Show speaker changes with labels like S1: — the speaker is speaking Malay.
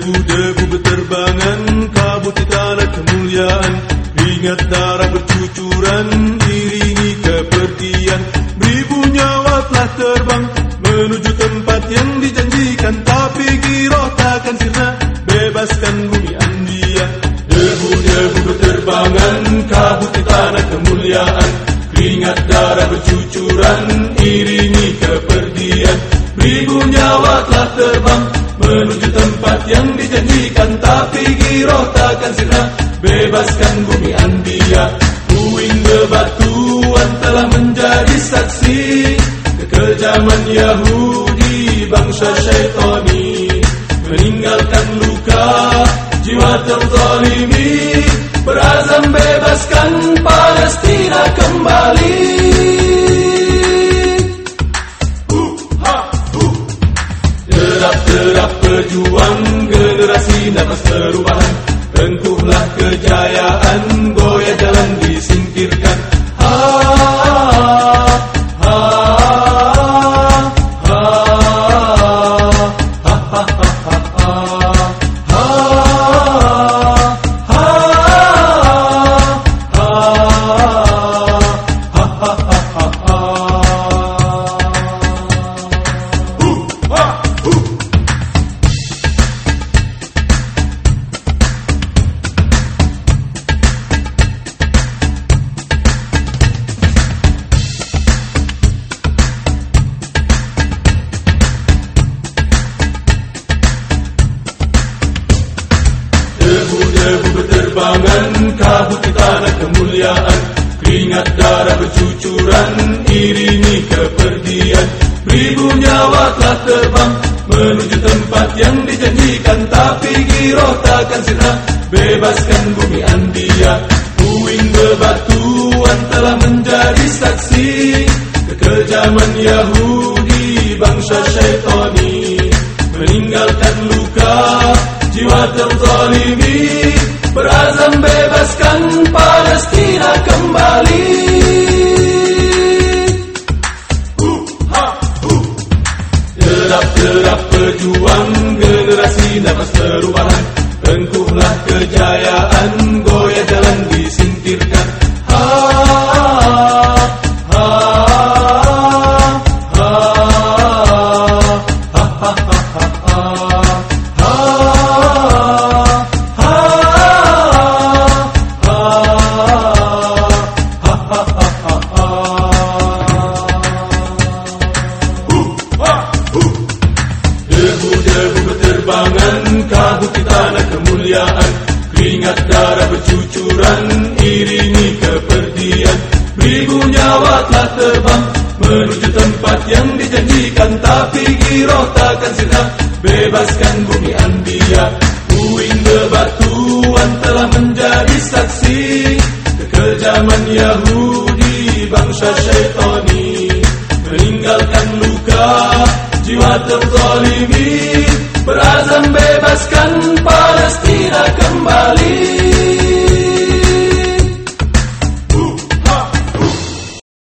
S1: Debu-debu berterbangan Kabut di tanah kemuliaan. Ingat darah bercucuran Iringi kepergian. Beribu nyawa telah terbang Menuju tempat yang dijanjikan. Tapi giroh takkan sirna Bebaskan bumi Andia. Debu-debu berterbangan Kabut di tanah kemuliaan. Ingat darah bercucuran Iringi kepergian. Beribu nyawa telah terbang Menuju tempat yang dijanjikan Tapi giroh takkan sirna. Bebaskan bumi Andia Puing bebatuan telah menjadi saksi Kekejaman Yahudi bangsa syaitani. Meninggalkan luka jiwa terzalimi Pejuang generasi nafas perubahan bercucuran Iringi kepergian. Ribu nyawa telah terbang Menuju tempat yang dijanjikan. Tapi giroh takkan sirna Bebaskan bumi Andia. Puing bebatuan telah menjadi saksi Kekejaman Yahudi Bangsa syaitani pejuang generasi nafas perubahan. Tengkuhlah kejayaan Di tanah kemuliaan. Keringat darah bercucuran Iringi kepergian Ribu nyawa telah terbang Menuju tempat yang dijanjikan. Tapi giroh takkan sirna Bebaskan bumi Andia Puing bebatuan telah menjadi saksi Kekejaman Yahudi Bangsa syaitani. Meninggalkan luka jiwa terzalimi Berazam bebaskan pahala